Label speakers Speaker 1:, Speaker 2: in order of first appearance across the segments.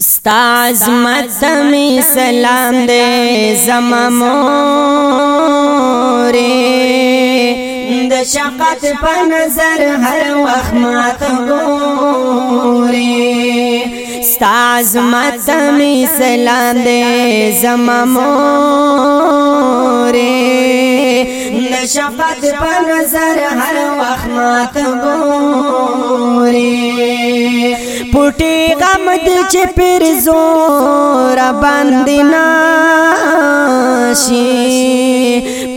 Speaker 1: ستا عظمت می سلام دے زما مورې د شقت په نظر هر وخت مات ګورې ستا عظمت می سلام دے زما مورې د شقت په نظر هر وخت مات ګورې پټي غم دې چې پر زور باندې ناشي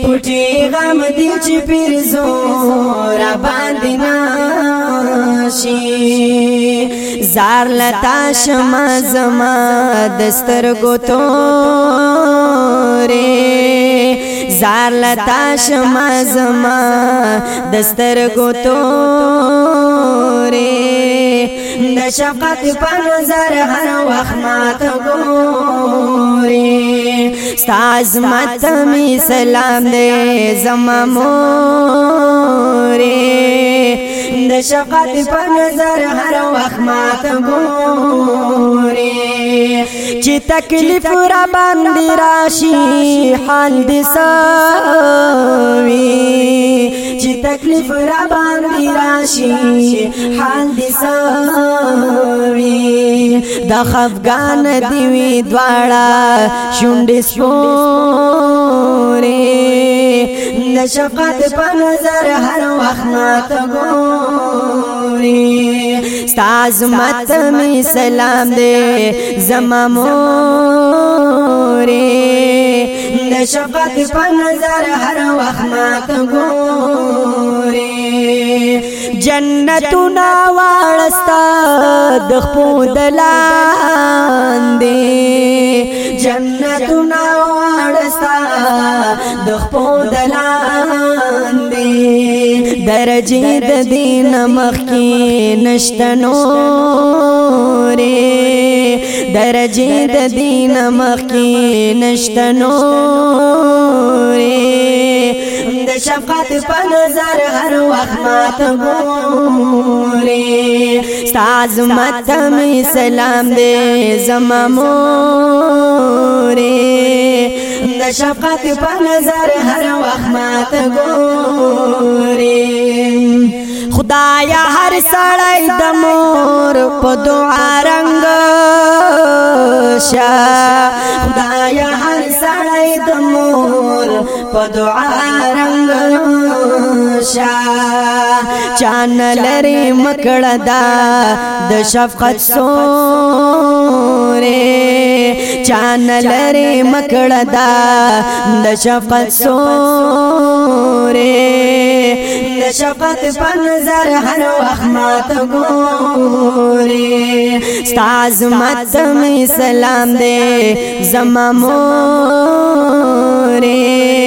Speaker 1: پټي غم دې چې پر زور باندې ناشي زار لتا شما زما دستر گو تورې زار لتا شما زما دستر گو تورې د شفقت په نظر هر وخت مات ګوري استاز مت می سلام دې زما موري د شفقت په نظر هر وخت مات ګوري چې تکلیف را باندې راشي حال دې ساوي چې تکلیف را باندې راشي حال دې ساوي د خفغان دی وی دواړه شونډې سپورې د شفقت په نظر هر وخت ماته ګورې وي استاز مت می سلام دې زما مورې د شفقت په نظر هر وخت ما ته ګورې جنتنا واړستا د خپل دلاندې جنتنا واړستا د خپل دلاندې درجه د دین مخکی نشتنو ری درجه د دین مخکی نشتنو ری د شفقت په نظر هر وخت مات ګوري استاد مت می سلام دې زما موري د شفقت په نظر هر وخت مات ګوري خدایا هر سړی د مور په دعا رنگ شا خدایا هر سړی د مور په دعا رنگ شا چان لری مکړه دا د شفقت سورې چان لری مکړه دا د شفقت سورې د شفقت په نظر هر وخت مات ګوري استاز مت می سلام دې زما موري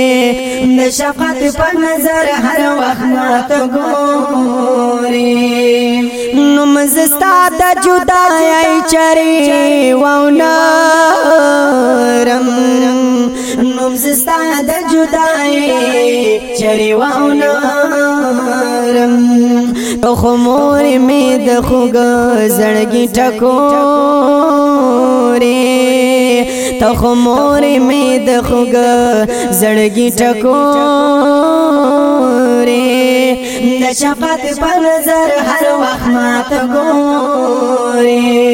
Speaker 1: د شفقت په نظر هر وخت مات ګوري نو مزستا د جدای چری وونه رم نوم زستا د جدای چری واونه خو مور می د خوګ زړګي ټکورې ته خو مور می د خوګ زړګي ټکورې د شفقت په نظر هر وخت مات ګورې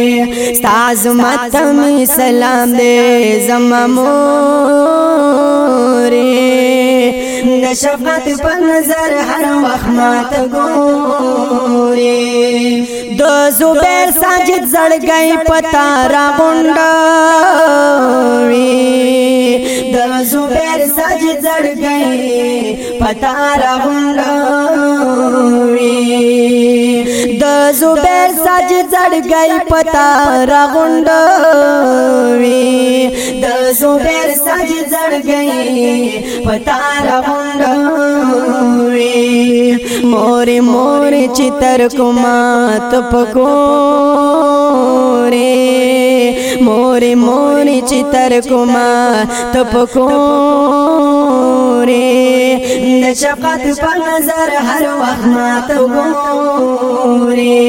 Speaker 1: ستاز ماتم سلام دې زممورې د شفقت په نظر هر وخت مات ګوري د زبیر ساجد زړګي پتا را غونډوي د زبیر ساجد زړګي پتا را غونډوي د زبیر ساجد زړګي پتا را غونډوي د زبیر ساجد زړګي پتا را غونډوي وي مور مور چې تر کوما تپکورې مور مور چې تر کوما تپکورې د شفقت په نظر هر وخت ما ته ګورې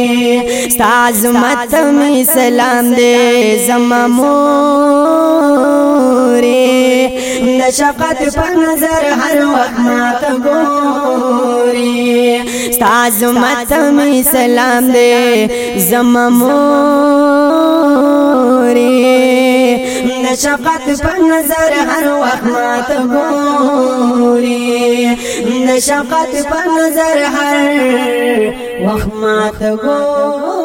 Speaker 1: ستاسو مت می سلام دې زما مور شفقت په نظر هر وخت ما ته ګوري استاد مت می سلام دې زم موري شفقت په نظر هر وخت ما ته ګوري شفقت په نظر هر وخت ما ته ګوري